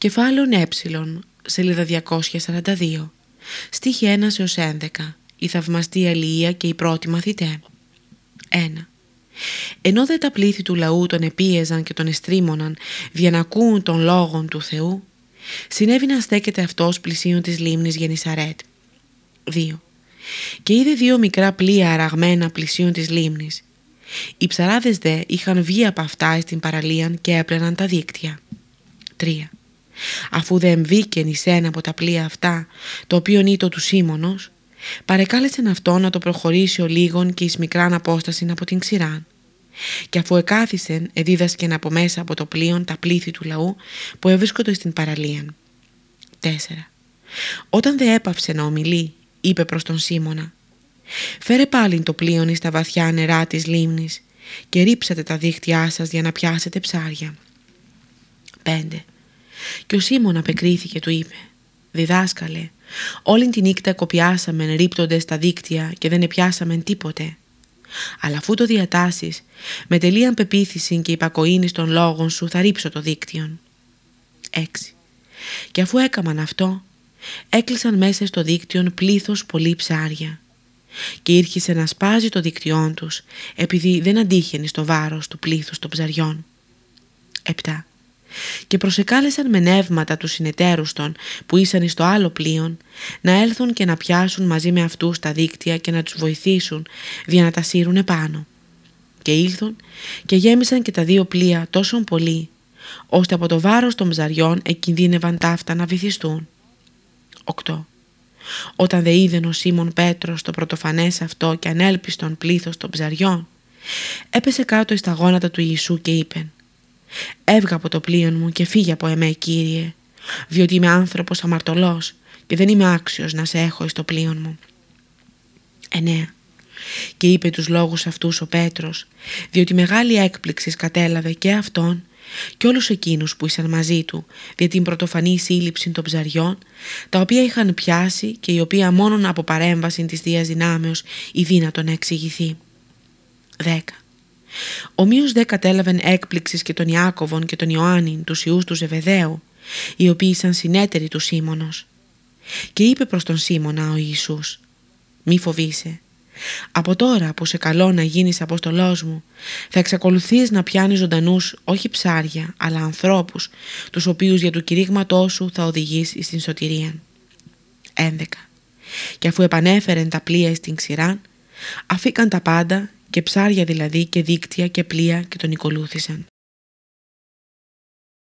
Κεφάλαιον ε, σελίδα 242, στίχη 1 έως 11, η θαυμαστή αλληλεία και η πρώτη μαθητέ. 1. Ενώ δε τα πλήθη του λαού τον επίεζαν και τον εστρίμωναν για να ακούν των λόγων του Θεού, συνέβη να στέκεται αυτός πλησίον της λίμνης Γενισαρέτ. 2. Και είδε δύο μικρά πλοία αραγμένα πλησίον της λίμνης. Οι ψαράδες δε είχαν βγει από αυτά στην παραλία και έπλαιναν τα δίκτυα. 3 αφού δεν εμβήκεν εις ένα από τα πλοία αυτά, το οποίο ήτο του Σίμωνος, παρεκάλεσεν αυτό να το προχωρήσει ο λίγον και εις μικράν απόσταση από την ξηράν. Και αφού εκάθισεν, εδίδασκεν από μέσα από το πλοίο τα πλήθη του λαού που έβρισκονται στην παραλία. 4. Όταν δε έπαυσε να ομιλεί, είπε προς τον Σίμωνα «Φέρε πάλι το πλοίο στα βαθιά νερά της λίμνης και ρίψατε τα δίχτυά σας για να πιάσετε ψάρια». 5. Και ο Σίμων απεκρίθηκε, του είπε «Διδάσκαλε, όλη τη νύχτα κοπιάσαμε ρίπτονται στα δίκτυα και δεν επιάσαμε τίποτε. Αλλά αφού το διατάσεις, με τελείαν πεποίθηση και υπακοήνης των λόγων σου θα ρίψω το δίκτυον». 6. Και αφού έκαμαν αυτό, έκλεισαν μέσα στο δίκτυον πλήθος πολύ ψάρια και ήρχισε να σπάζει το δίκτυόν τους επειδή δεν αντίχαινε στο βάρος του πλήθους των ψαριών. 7 και προσεκάλεσαν με νεύματα τους συνεταίρους των που ήσαν στο άλλο πλοίο να έλθουν και να πιάσουν μαζί με αυτούς τα δίκτυα και να τους βοηθήσουν για να τα σύρουν επάνω. Και ήλθουν και γέμισαν και τα δύο πλοία τόσο πολύ ώστε από το βάρος των ψαριών εκινδύνευαν ταύτα να βυθιστούν. 8. Όταν δε είδεν ο Σίμων Πέτρος το πρωτοφανές αυτό και ανέλπιστον πλήθος των ψαριών, έπεσε κάτω στα γόνατα του Ιησού και είπε Έβγα από το πλοίο μου και φύγε από εμέ Κύριε, διότι είμαι άνθρωπος αμαρτωλός και δεν είμαι άξιος να σε έχω στο πλοίο μου. 9. Και είπε τους λόγους αυτούς ο Πέτρος, διότι μεγάλη έκπληξη κατέλαβε και αυτόν και όλους εκείνους που ήσαν μαζί του για την πρωτοφανή σύλληψη των ψαριών, τα οποία είχαν πιάσει και η οποία μόνον από παρέμβαση της Θείας Δυνάμεως η δύνατον να εξηγηθεί. 10. Ομοίως δε κατέλαβεν έκπληξης και τον Ιάκωβον και τον Ιωάννην, τους ιούς του Ζεβεδαίου, οι οποίοι ήσαν συνέτεροι του Σίμωνος. Και είπε προς τον Σίμωνα ο Ιησούς «Μη φοβήσαι, από τώρα που σε καλώ να γίνεις Απόστολός μου, θα εξακολουθείς να πιάνεις ζωντανούς όχι ψάρια, αλλά ανθρώπους, τους οποίους για του κηρύγματός σου θα οδηγείς στην σωτηρία. 11. Και αφού επανέφερεν τα πλοία στην ξηράν, αφήκαν τα πάντα και ψάρια δηλαδή και δίκτυα και πλοία και τον ακολούθησαν.